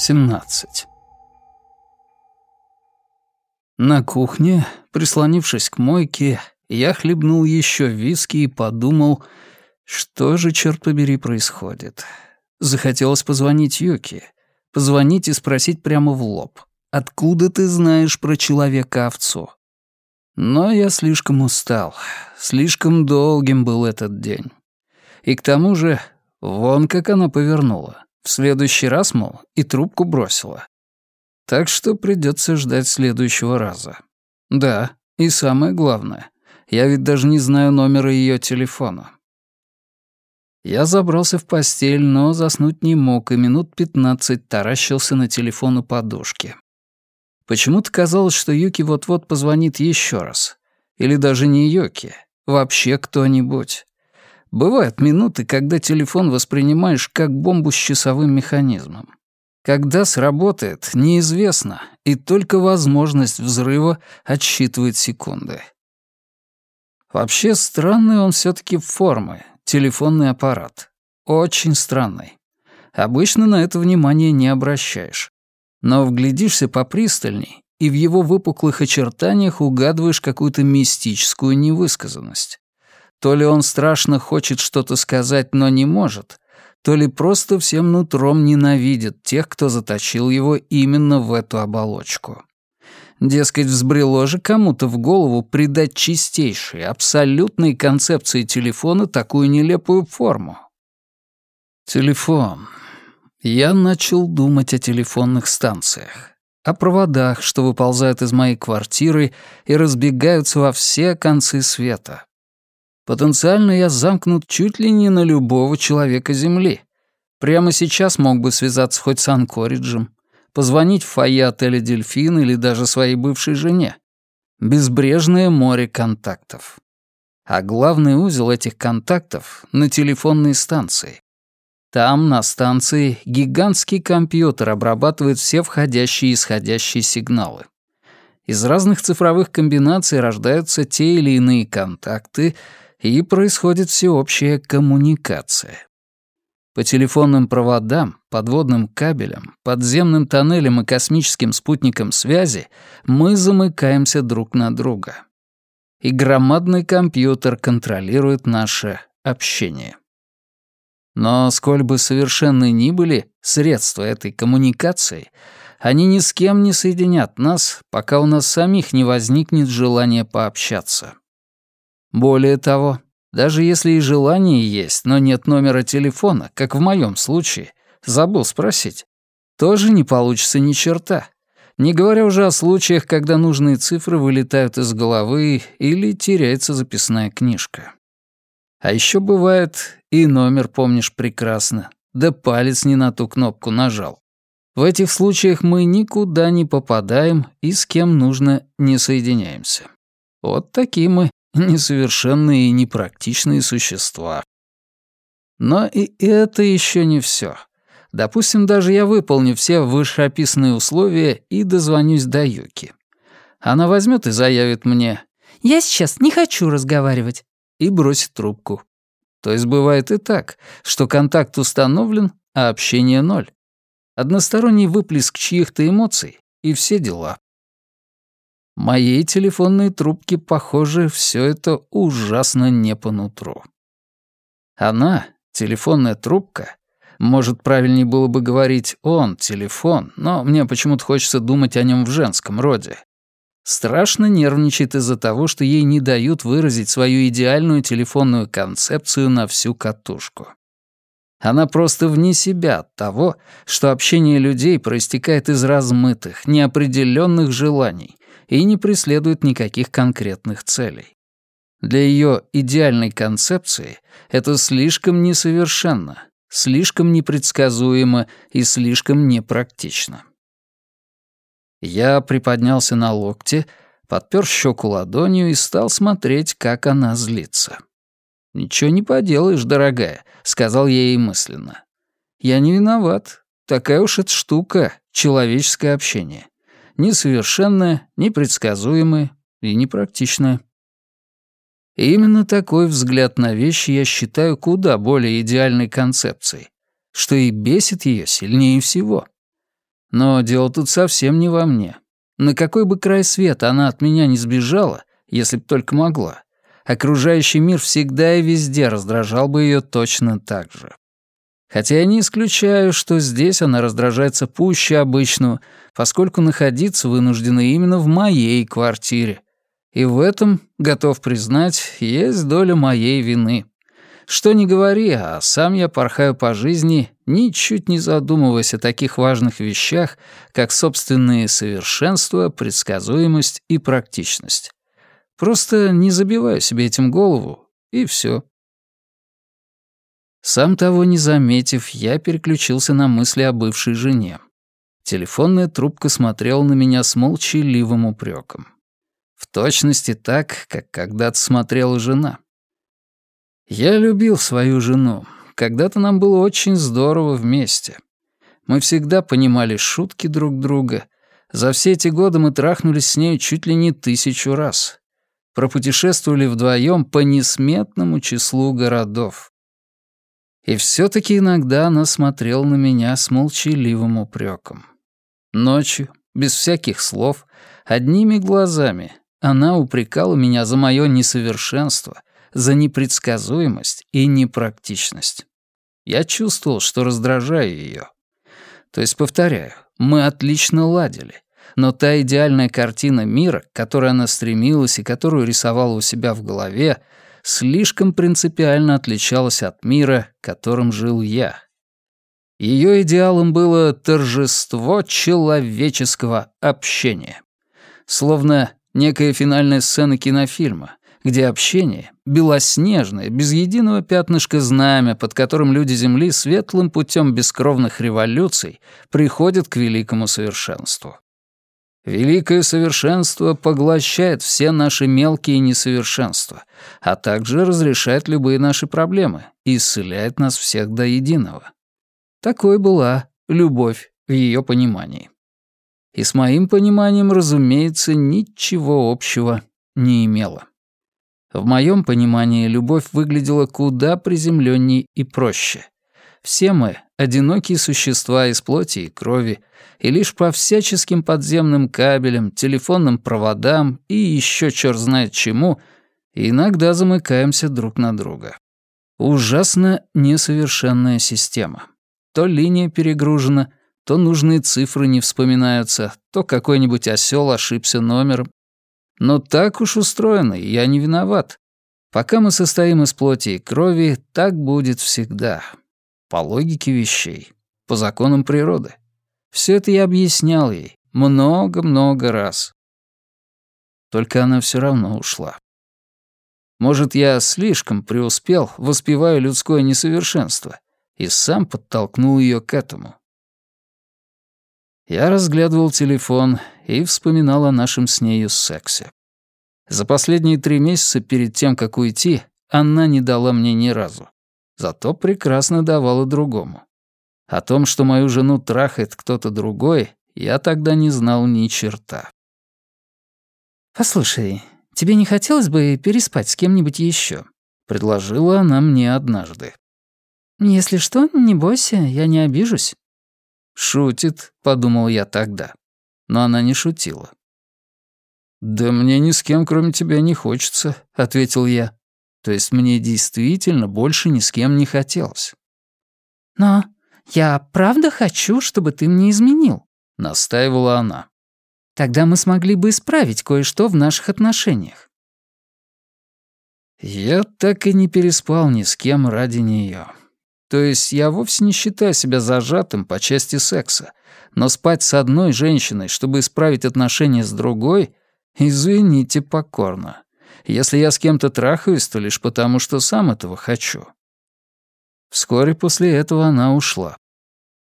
17. На кухне, прислонившись к мойке, я хлебнул еще виски и подумал, что же, черт побери, происходит. Захотелось позвонить Юки. Позвонить и спросить прямо в лоб. «Откуда ты знаешь про человека-овцу?» Но я слишком устал. Слишком долгим был этот день. И к тому же, вон как она повернула. В следующий раз, мол, и трубку бросила. Так что придется ждать следующего раза. Да, и самое главное, я ведь даже не знаю номера ее телефона. Я забрался в постель, но заснуть не мог, и минут пятнадцать таращился на телефон у подушки. Почему-то казалось, что Юки вот-вот позвонит еще раз. Или даже не Юки, вообще кто-нибудь. Бывают минуты, когда телефон воспринимаешь как бомбу с часовым механизмом. Когда сработает, неизвестно, и только возможность взрыва отсчитывает секунды. Вообще странный он все таки формы, телефонный аппарат. Очень странный. Обычно на это внимание не обращаешь. Но вглядишься попристальней, и в его выпуклых очертаниях угадываешь какую-то мистическую невысказанность. То ли он страшно хочет что-то сказать, но не может, то ли просто всем нутром ненавидит тех, кто заточил его именно в эту оболочку. Дескать, взбрело же кому-то в голову придать чистейшей, абсолютной концепции телефона такую нелепую форму. Телефон. Я начал думать о телефонных станциях. О проводах, что выползают из моей квартиры и разбегаются во все концы света. Потенциально я замкнут чуть ли не на любого человека Земли. Прямо сейчас мог бы связаться хоть с Анкориджем, позвонить в фойе отеля «Дельфин» или даже своей бывшей жене. Безбрежное море контактов. А главный узел этих контактов — на телефонной станции. Там, на станции, гигантский компьютер обрабатывает все входящие и исходящие сигналы. Из разных цифровых комбинаций рождаются те или иные контакты, и происходит всеобщая коммуникация. По телефонным проводам, подводным кабелям, подземным тоннелям и космическим спутникам связи мы замыкаемся друг на друга. И громадный компьютер контролирует наше общение. Но сколь бы совершенны ни были средства этой коммуникации, они ни с кем не соединят нас, пока у нас самих не возникнет желание пообщаться. Более того, даже если и желание есть, но нет номера телефона, как в моем случае, забыл спросить, тоже не получится ни черта. Не говоря уже о случаях, когда нужные цифры вылетают из головы или теряется записная книжка. А еще бывает, и номер помнишь прекрасно, да палец не на ту кнопку нажал. В этих случаях мы никуда не попадаем и с кем нужно не соединяемся. Вот такие мы несовершенные и непрактичные существа. Но и это еще не все. Допустим, даже я выполню все вышеописанные условия и дозвонюсь до Юки. Она возьмет и заявит мне «Я сейчас не хочу разговаривать» и бросит трубку. То есть бывает и так, что контакт установлен, а общение ноль. Односторонний выплеск чьих-то эмоций и все дела. Моей телефонной трубке, похоже, все это ужасно не по нутру. Она, телефонная трубка, может, правильнее было бы говорить «он», телефон, но мне почему-то хочется думать о нем в женском роде. Страшно нервничает из-за того, что ей не дают выразить свою идеальную телефонную концепцию на всю катушку. Она просто вне себя от того, что общение людей проистекает из размытых, неопределенных желаний, и не преследует никаких конкретных целей. Для ее идеальной концепции это слишком несовершенно, слишком непредсказуемо и слишком непрактично. Я приподнялся на локте, подпер щеку ладонью и стал смотреть, как она злится. «Ничего не поделаешь, дорогая», — сказал я ей мысленно. «Я не виноват. Такая уж эта штука — человеческое общение несовершенное, непредсказуемое и непрактичное. И именно такой взгляд на вещи я считаю куда более идеальной концепцией, что и бесит ее сильнее всего. Но дело тут совсем не во мне. На какой бы край света она от меня не сбежала, если б только могла, окружающий мир всегда и везде раздражал бы ее точно так же. Хотя я не исключаю, что здесь она раздражается пуще обычного, поскольку находиться вынуждена именно в моей квартире. И в этом, готов признать, есть доля моей вины. Что ни говори, а сам я порхаю по жизни, ничуть не задумываясь о таких важных вещах, как собственные совершенство, предсказуемость и практичность. Просто не забиваю себе этим голову, и все. Сам того не заметив, я переключился на мысли о бывшей жене. Телефонная трубка смотрела на меня с молчаливым упреком. В точности так, как когда-то смотрела жена. Я любил свою жену. Когда-то нам было очень здорово вместе. Мы всегда понимали шутки друг друга. За все эти годы мы трахнулись с нею чуть ли не тысячу раз. Пропутешествовали вдвоем по несметному числу городов. И все таки иногда она смотрела на меня с молчаливым упреком. Ночью, без всяких слов, одними глазами, она упрекала меня за мое несовершенство — за непредсказуемость и непрактичность. Я чувствовал, что раздражаю ее. То есть, повторяю, мы отлично ладили, но та идеальная картина мира, к которой она стремилась и которую рисовала у себя в голове, слишком принципиально отличалась от мира, которым жил я. Ее идеалом было торжество человеческого общения. Словно некая финальная сцена кинофильма, где общение — белоснежное, без единого пятнышка знамя, под которым люди Земли светлым путем бескровных революций приходят к великому совершенству. Великое совершенство поглощает все наши мелкие несовершенства, а также разрешает любые наши проблемы и исцеляет нас всех до единого. Такой была любовь в ее понимании. И с моим пониманием, разумеется, ничего общего не имела. В моем понимании любовь выглядела куда приземленней и проще. Все мы — одинокие существа из плоти и крови, и лишь по всяческим подземным кабелям, телефонным проводам и еще черт знает чему иногда замыкаемся друг на друга. Ужасно несовершенная система. То линия перегружена, то нужные цифры не вспоминаются, то какой-нибудь осел ошибся номером, но так уж устроено, и я не виноват. Пока мы состоим из плоти и крови, так будет всегда. По логике вещей, по законам природы. Все это я объяснял ей много-много раз. Только она все равно ушла. Может, я слишком преуспел, воспевая людское несовершенство, и сам подтолкнул ее к этому. Я разглядывал телефон и вспоминал о нашем с нею сексе. За последние три месяца перед тем, как уйти, она не дала мне ни разу. Зато прекрасно давала другому. О том, что мою жену трахает кто-то другой, я тогда не знал ни черта. «Послушай, тебе не хотелось бы переспать с кем-нибудь еще? предложила она мне однажды. «Если что, не бойся, я не обижусь». «Шутит», — подумал я тогда. Но она не шутила. «Да мне ни с кем, кроме тебя, не хочется», — ответил я. То есть мне действительно больше ни с кем не хотелось. «Но я правда хочу, чтобы ты мне изменил», — настаивала она. «Тогда мы смогли бы исправить кое-что в наших отношениях». Я так и не переспал ни с кем ради нее. То есть я вовсе не считаю себя зажатым по части секса, но спать с одной женщиной, чтобы исправить отношения с другой, извините покорно. Если я с кем-то трахаюсь, то лишь потому, что сам этого хочу. Вскоре после этого она ушла.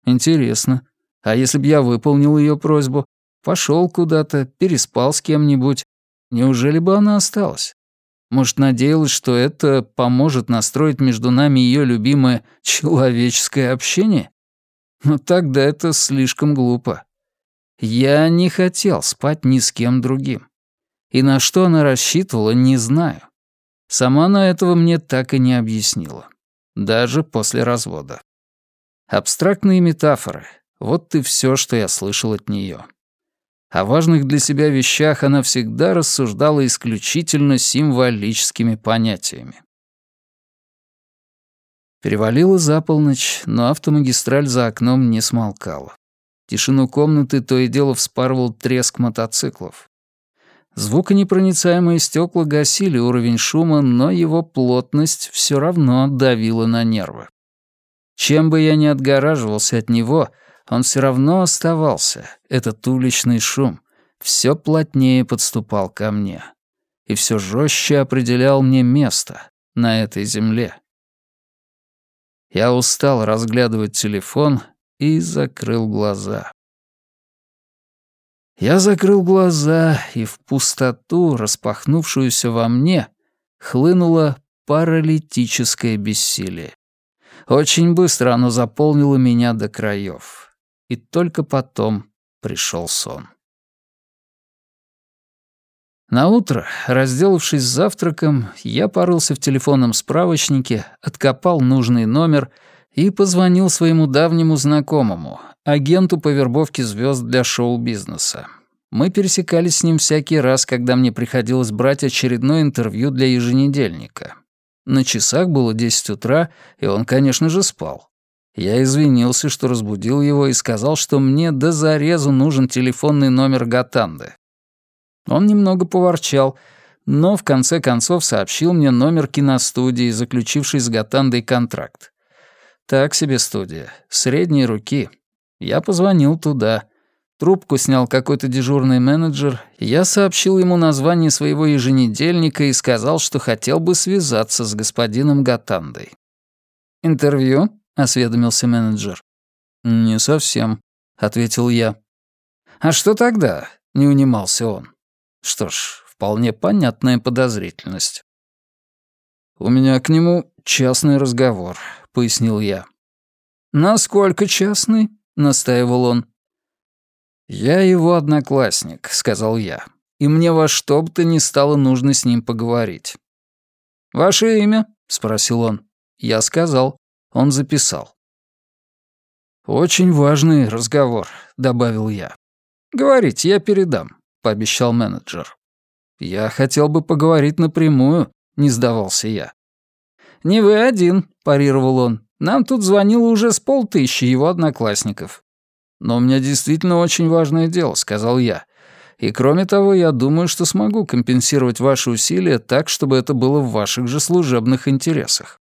Интересно, а если б я выполнил ее просьбу, пошел куда-то, переспал с кем-нибудь, неужели бы она осталась? Может, надеялась, что это поможет настроить между нами ее любимое человеческое общение? Но тогда это слишком глупо. Я не хотел спать ни с кем другим. И на что она рассчитывала, не знаю. Сама она этого мне так и не объяснила. Даже после развода. Абстрактные метафоры. Вот и все, что я слышал от нее. О важных для себя вещах она всегда рассуждала исключительно символическими понятиями. Перевалила за полночь, но автомагистраль за окном не смолкала. Тишину комнаты то и дело вспарывал треск мотоциклов. Звуконепроницаемые стекла гасили уровень шума, но его плотность все равно давила на нервы. Чем бы я ни отгораживался от него, он все равно оставался, этот уличный шум, все плотнее подступал ко мне и все жестче определял мне место на этой земле. Я устал разглядывать телефон и закрыл глаза. Я закрыл глаза, и в пустоту, распахнувшуюся во мне, хлынуло паралитическое бессилие. Очень быстро оно заполнило меня до краев. И только потом пришел сон. На утро, разделавшись с завтраком, я порылся в телефонном справочнике, откопал нужный номер и позвонил своему давнему знакомому, агенту по вербовке звезд для шоу-бизнеса. Мы пересекались с ним всякий раз, когда мне приходилось брать очередное интервью для еженедельника. На часах было 10 утра, и он, конечно же, спал. Я извинился, что разбудил его, и сказал, что мне до зарезу нужен телефонный номер Гатанды. Он немного поворчал, но в конце концов сообщил мне номер киностудии, заключившей с Гатандой контракт. Так себе студия, средней руки. Я позвонил туда. Трубку снял какой-то дежурный менеджер, я сообщил ему название своего еженедельника и сказал, что хотел бы связаться с господином Гатандой. «Интервью?» — осведомился менеджер. «Не совсем», — ответил я. «А что тогда?» — не унимался он. Что ж, вполне понятная подозрительность. «У меня к нему частный разговор», — пояснил я. «Насколько частный?» — настаивал он. «Я его одноклассник», — сказал я, «и мне во что бы то ни стало нужно с ним поговорить». «Ваше имя?» — спросил он. Я сказал. Он записал. «Очень важный разговор», — добавил я. «Говорите, я передам», — пообещал менеджер. «Я хотел бы поговорить напрямую», — не сдавался я. «Не вы один», — парировал он. «Нам тут звонило уже с полтыщи его одноклассников». «Но у меня действительно очень важное дело», — сказал я. «И кроме того, я думаю, что смогу компенсировать ваши усилия так, чтобы это было в ваших же служебных интересах».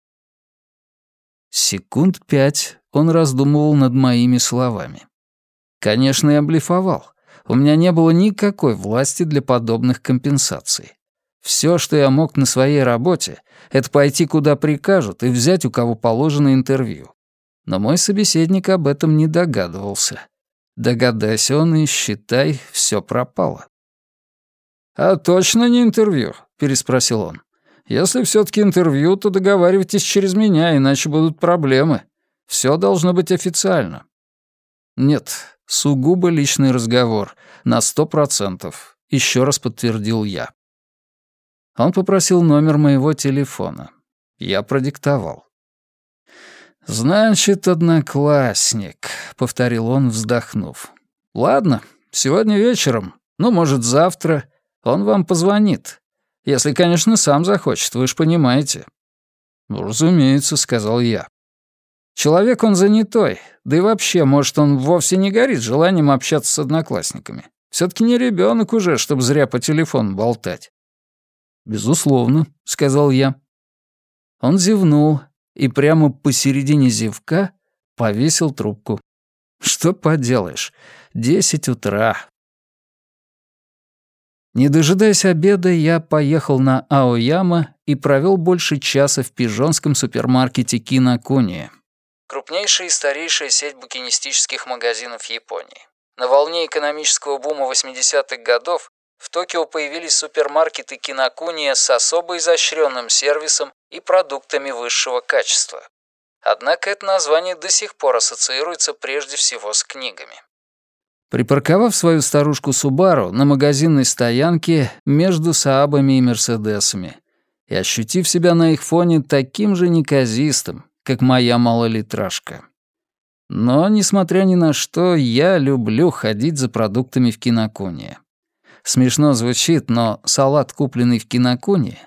Секунд пять он раздумывал над моими словами. Конечно, я блефовал. У меня не было никакой власти для подобных компенсаций. Все, что я мог на своей работе, это пойти куда прикажут и взять у кого положено интервью. Но мой собеседник об этом не догадывался. Догадайся он и, считай, все пропало. «А точно не интервью?» — переспросил он. «Если все таки интервью, то договаривайтесь через меня, иначе будут проблемы. Все должно быть официально». «Нет, сугубо личный разговор, на сто процентов», — еще раз подтвердил я. Он попросил номер моего телефона. Я продиктовал. «Значит, одноклассник», — повторил он, вздохнув. «Ладно, сегодня вечером, ну, может, завтра, он вам позвонит. Если, конечно, сам захочет, вы ж понимаете». «Ну, разумеется», — сказал я. Человек он занятой, да и вообще, может, он вовсе не горит желанием общаться с одноклассниками. все таки не ребенок уже, чтобы зря по телефону болтать. «Безусловно», — сказал я. Он зевнул и прямо посередине зевка повесил трубку. «Что поделаешь, десять утра». Не дожидаясь обеда, я поехал на Аояма и провел больше часа в пижонском супермаркете Кинокуния. Крупнейшая и старейшая сеть букинистических магазинов Японии. На волне экономического бума 80-х годов в Токио появились супермаркеты Кинокуния с особо изощренным сервисом и продуктами высшего качества. Однако это название до сих пор ассоциируется прежде всего с книгами. Припарковав свою старушку Субару на магазинной стоянке между Саабами и Мерседесами и ощутив себя на их фоне таким же неказистым, как моя малолитражка, Но, несмотря ни на что, я люблю ходить за продуктами в Кинокуне. Смешно звучит, но салат, купленный в Кинокуне,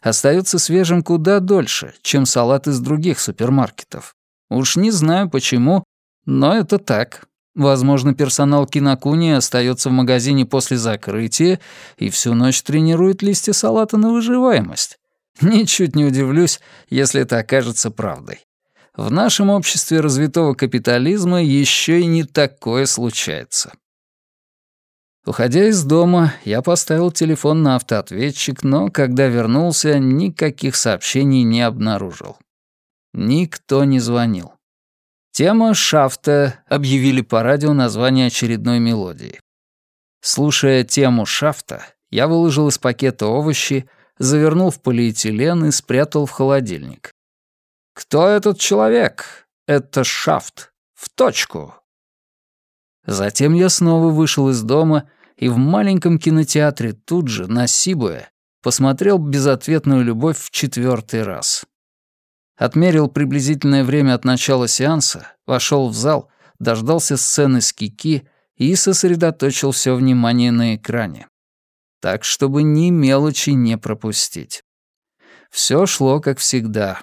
остается свежим куда дольше, чем салат из других супермаркетов. Уж не знаю почему, но это так. Возможно, персонал Кинокуни остается в магазине после закрытия и всю ночь тренирует листья салата на выживаемость. Ничуть не удивлюсь, если это окажется правдой. В нашем обществе развитого капитализма еще и не такое случается. Уходя из дома, я поставил телефон на автоответчик, но когда вернулся, никаких сообщений не обнаружил. Никто не звонил. Тема «Шафта» объявили по радио название очередной мелодии. Слушая тему «Шафта», я выложил из пакета овощи, завернул в полиэтилен и спрятал в холодильник. «Кто этот человек? Это Шафт. В точку!» Затем я снова вышел из дома и в маленьком кинотеатре тут же, на Сибуэ, посмотрел «Безответную любовь» в четвертый раз отмерил приблизительное время от начала сеанса, вошел в зал, дождался сцены с Кики и сосредоточил все внимание на экране. Так, чтобы ни мелочи не пропустить. Все шло как всегда.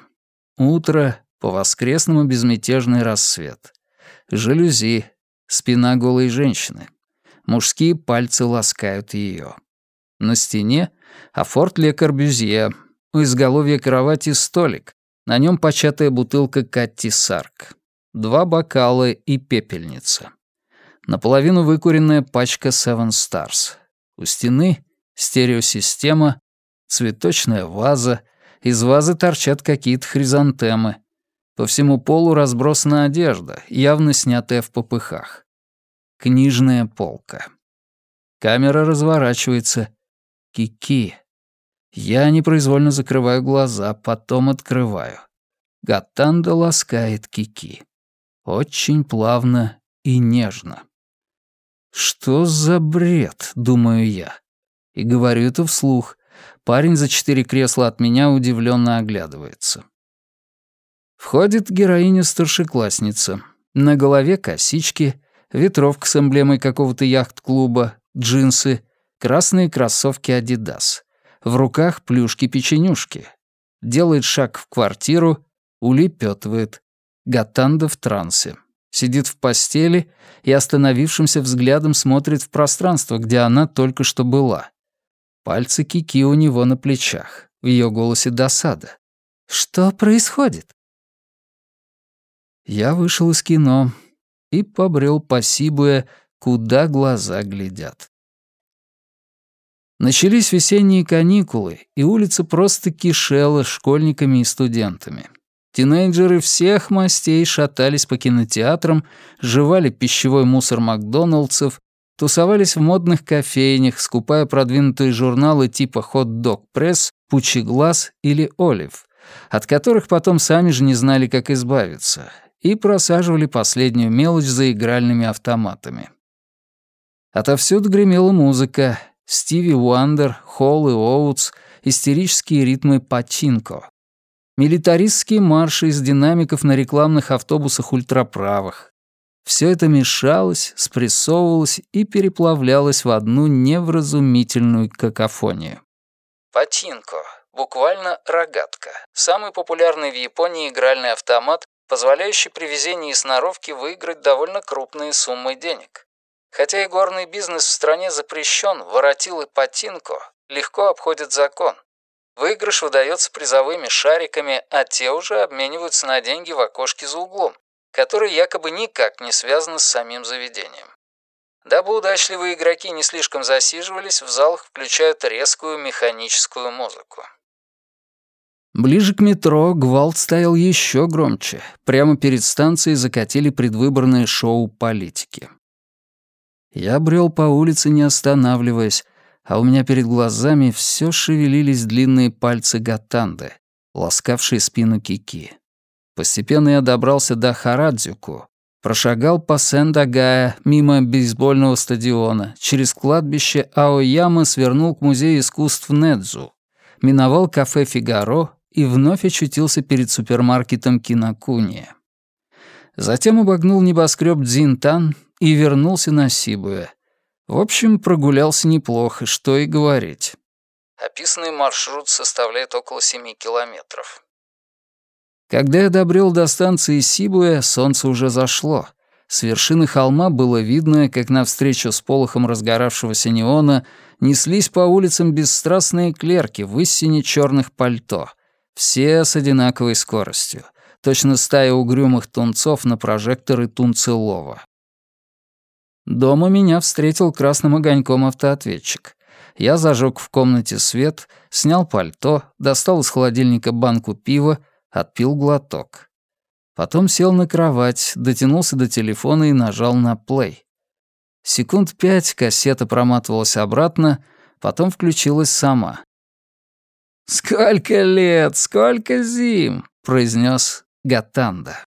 Утро, по-воскресному безмятежный рассвет. Жалюзи, спина голой женщины. Мужские пальцы ласкают ее. На стене — афорт Ле Корбюзье, у изголовья кровати столик, на нем початая бутылка Катти Сарк. Два бокала и пепельница. Наполовину выкуренная пачка Seven Stars. У стены стереосистема, цветочная ваза. Из вазы торчат какие-то хризантемы. По всему полу разбросана одежда, явно снятая в попыхах. Книжная полка. Камера разворачивается. Кики. Я непроизвольно закрываю глаза, потом открываю. Гатанда ласкает Кики. Очень плавно и нежно. «Что за бред?» — думаю я. И говорю это вслух. Парень за четыре кресла от меня удивленно оглядывается. Входит героиня-старшеклассница. На голове косички, ветровка с эмблемой какого-то яхт-клуба, джинсы, красные кроссовки «Адидас» в руках плюшки-печенюшки. Делает шаг в квартиру, улепетывает. Гатанда в трансе. Сидит в постели и остановившимся взглядом смотрит в пространство, где она только что была. Пальцы Кики у него на плечах. В ее голосе досада. «Что происходит?» Я вышел из кино и побрел по куда глаза глядят. Начались весенние каникулы, и улица просто кишела школьниками и студентами. Тинейджеры всех мастей шатались по кинотеатрам, жевали пищевой мусор Макдоналдсов, тусовались в модных кофейнях, скупая продвинутые журналы типа «Hot Dog Press», «Пучеглаз» или «Олив», от которых потом сами же не знали, как избавиться, и просаживали последнюю мелочь за игральными автоматами. Отовсюду гремела музыка, Стиви Уандер, Холл и Оутс, истерические ритмы пачинко. Милитаристские марши из динамиков на рекламных автобусах ультраправых. Все это мешалось, спрессовывалось и переплавлялось в одну невразумительную какофонию. Патинко, буквально рогатка. Самый популярный в Японии игральный автомат, позволяющий при везении и сноровке выиграть довольно крупные суммы денег. Хотя и горный бизнес в стране запрещен, воротилы Патинко легко обходят закон. Выигрыш выдается призовыми шариками, а те уже обмениваются на деньги в окошке за углом, которые якобы никак не связаны с самим заведением. Дабы удачливые игроки не слишком засиживались, в залах включают резкую механическую музыку. Ближе к метро гвалт стоял еще громче. Прямо перед станцией закатили предвыборное шоу политики. Я брел по улице, не останавливаясь, а у меня перед глазами все шевелились длинные пальцы Гатанды, ласкавшие спину Кики. Постепенно я добрался до Харадзюку, прошагал по Сен-Дагая, мимо бейсбольного стадиона, через кладбище Аояма свернул к Музею искусств Недзу, миновал кафе «Фигаро» и вновь очутился перед супермаркетом Кинокуния. Затем обогнул небоскреб Дзинтан и вернулся на Сибуэ. В общем, прогулялся неплохо, что и говорить. Описанный маршрут составляет около семи километров. Когда я добрел до станции Сибуэ, солнце уже зашло. С вершины холма было видно, как навстречу с полохом разгоравшегося неона неслись по улицам бесстрастные клерки в истине черных пальто. Все с одинаковой скоростью — точно стая угрюмых тунцов на прожекторы Тунцелова. Дома меня встретил красным огоньком автоответчик. Я зажег в комнате свет, снял пальто, достал из холодильника банку пива, отпил глоток. Потом сел на кровать, дотянулся до телефона и нажал на плей. Секунд пять кассета проматывалась обратно, потом включилась сама. «Сколько лет, сколько зим!» — произнес Гатанда.